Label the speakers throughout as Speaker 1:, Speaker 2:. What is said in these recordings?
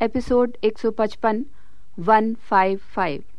Speaker 1: Episode 155 155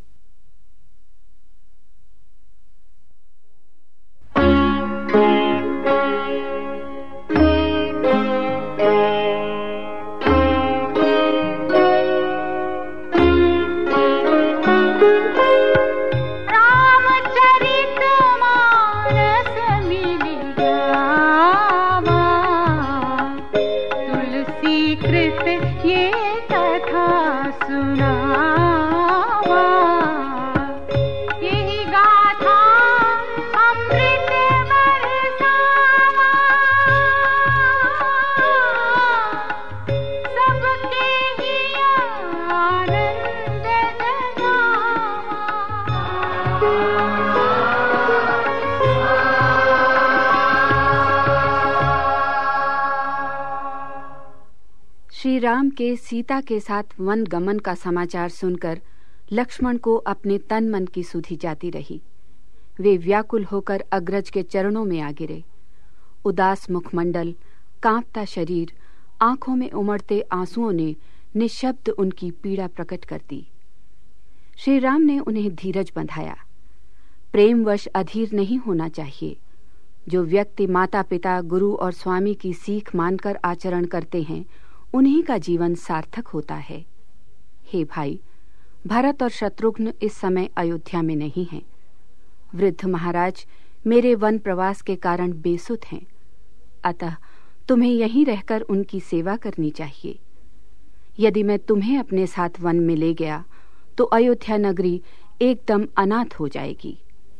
Speaker 1: Shri Ram के सीता के साथ वन गमन का समाचार सुनकर लक्ष्मण को अपने तन मन की सुधी जाती रही। वे व्याकुल होकर अग्रज के चरणों में आ गिरे। उदास मुखमंडल, कांपता शरीर, आँखों में उमड़ते आंसुओं ने निशब्द उनकी पीड़ा प्रकट कर दी। श्री राम ने उन्हें धीरज बंधाया। प्रेमवश अधीर नहीं होना चाहिए। जो व्यक्ति माता पिता गुरु और स्वामी की सीख मानकर आचरण करते हैं उन्हीं का जीवन सार्थक होता है। हे भाई, भरत और शत्रुघ्न इस समय अयोध्या में नहीं हैं। वृद्ध महाराज, मेरे वन प्रवास के कारण बेसुध हैं। अतः तुम्हें यहीं रहकर उनकी सेवा करनी चाहिए। यदि मैं तुम्हें अपने साथ वन में ले गया तो अयोध्या नगरी एकदम अनाथ हो जाएगी।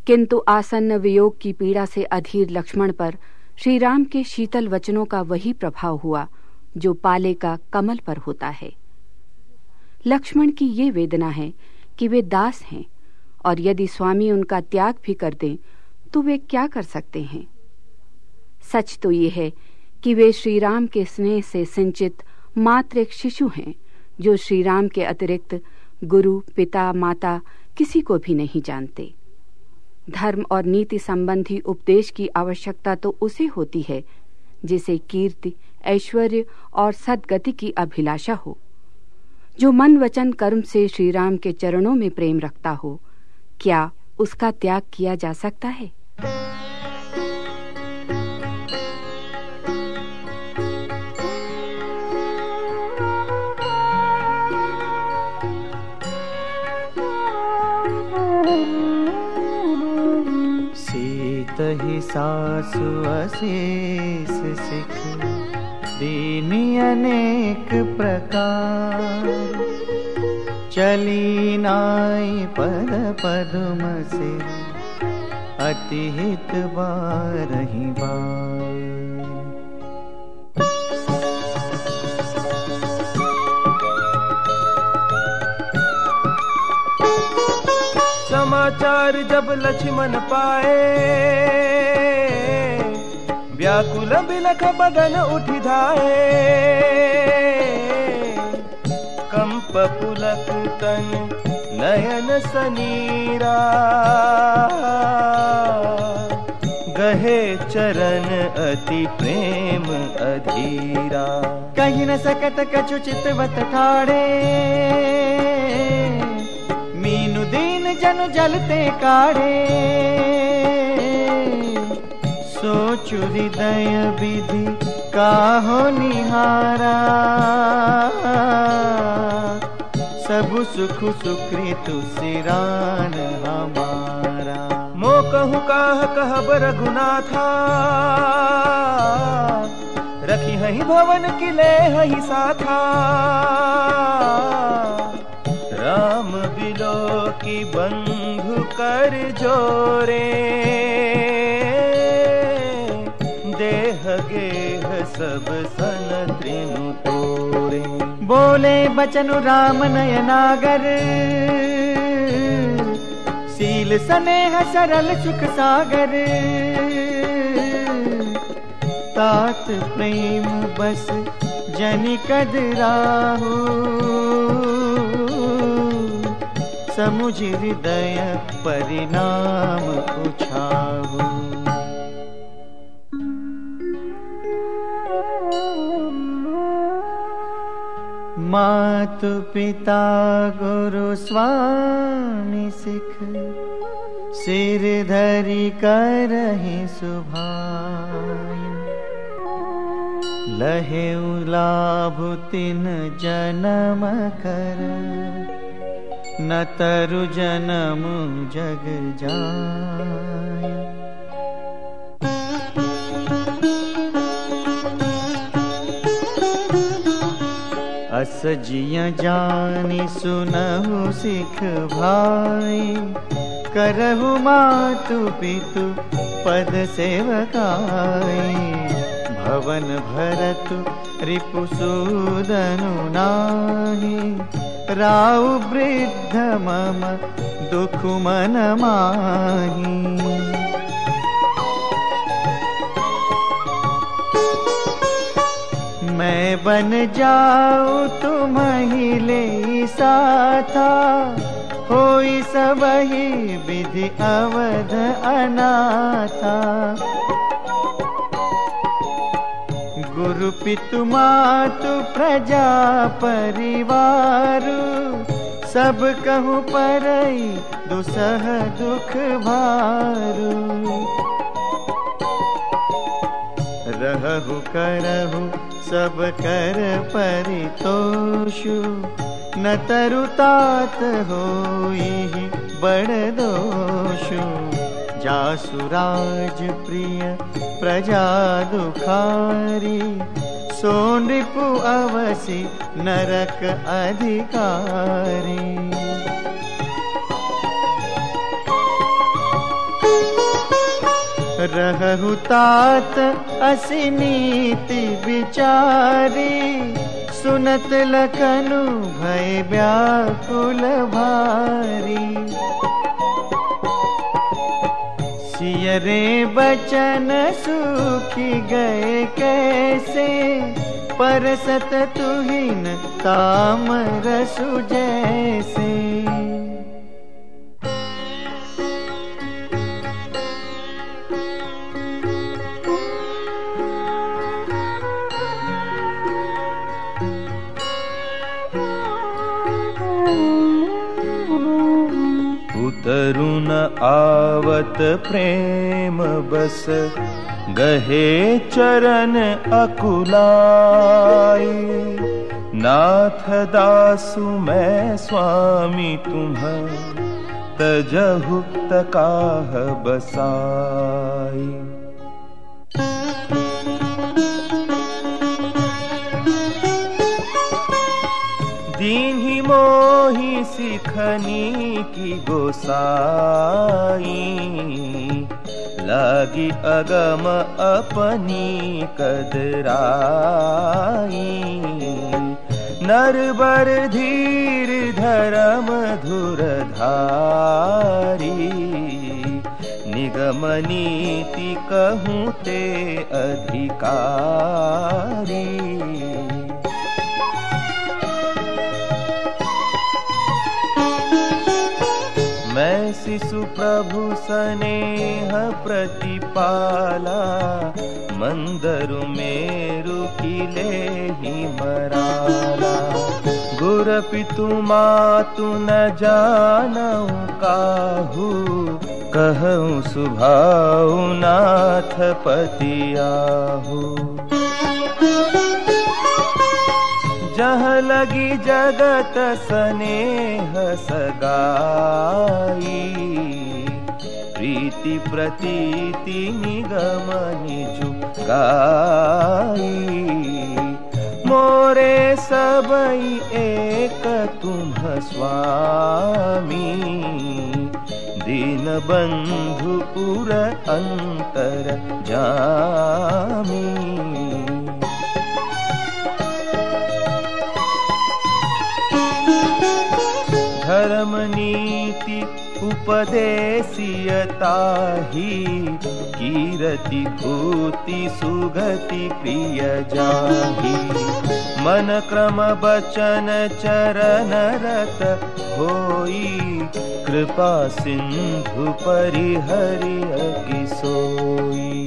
Speaker 1: किंतु आसन्न वियोग की पीड़ा से अधीर लक्ष्मण पर श्री राम के शीतल वचनों का वही प्रभाव हुआ जो पाले का कमल पर होता है। लक्ष्मण की ये वेदना है कि वे दास हैं, और यदि स्वामी उनका त्याग भी कर दें तो वे क्या कर सकते हैं? सच तो ये है कि वे श्री राम के स्नेह से सिंचित मात्र एक शिशु हैं, जो श्री राम के अतिरिक्त गुरु, पिता, माता किसी को भी नहीं जानते। धर्म और नीति संबंधी उपदेश की आवश्यकता तो उसे होती है, जिसे कीर्ति ऐश्वर्य और सदगति की अभिलाषा हो। जो मन वचन कर्म से श्री राम के चरणों में प्रेम रखता हो, क्या उसका त्याग किया जा सकता है?
Speaker 2: ही सासु अशेष सिख। दीनी अनेक प्रकार। चली नाई पद पद्म से अति हित बारही बार।
Speaker 3: समाचार जब लक्ष्मण पाए व्याकुल बिलख बदन उठ धाए कंप पुलक तन नयन सनीरा। गहे चरण अति प्रेम अधीरा।
Speaker 2: कही न सकत कछु चितवत ठाड़े मीनु दीन जनु जलते काढ़े। सोचु हृदय विधि काहो निहारा। सब सुख सुकृतु सिरान हमारा।
Speaker 3: मो कहु काह कहब रघुनाथा। रखी हही भवन किले हही साथा। राम बिलो की बंधु कर जोरे। देह गेह सब सन त्रिनु तोरे
Speaker 2: बोले बचनु राम नयनागर। सील स्नेह सरल सुख सागर। तात प्रेम बस जनि राहु। समुझ हृदय परिणाम उछाहु। मातु पिता गुरु स्वामी सिख सिर धरि लाभ तिन जनम कर न तरु जनम जग जाय अस जिय जानी सुनहु सिख भाई। करहु मातु पितु पद सेवकाई। भवन भरत रिपुसूदनु नाही। राउ वृद्ध मम दुख मन माही। बन जाओ तुम ही ले साथा। होई सब ही विधि अवध अनाथा। गुरु पितु मातु प्रजा परिवार, सब कहूँ परई दुसह दुख भारू। रहु करहु सब कर परितोषु। न तरुतात होई बड़ दोषु। जासुराज प्रिय प्रजा दुखारी। सो नृपु अवसि नरक अधिकारी। रहु तात असि नीति विचारी, सुनत लखनु भय व्याकुल भारी। सियरे बचन सूखी गए कैसे, परसत तुहिन ताम रसु जैसे।
Speaker 3: तरुण आवत प्रेम बस गहे चरण अकुलाई नाथ दासु मैं स्वामी तुम्ह तजहु तकाह बसाई सिखनी की गोसाई। लागी अगम अपनी कदराई। नर बर धीर धर्म धुर धारी निगम नीति कहूँ ते अधिकारी। शिशु प्रभु स्नेह प्रतिपाला, मंदरु मेरु किले ही मराला। गुर पितु मातु न जानऊ काहू, कहूँ सुभाऊ नाथ पतियाहू जह लगी जगत स्नेह सगाई। प्रीति प्रतीति निगम निजुगाई मोरे सबई एक स्वामी। दीन बंधु पुर अंतर जामी धर्म नीति उपदेशियता ही कीरति भूति सुगति प्रिय जाही मन क्रम बचन चरण रत होई, कृपा सिंधु परिहरि किसोई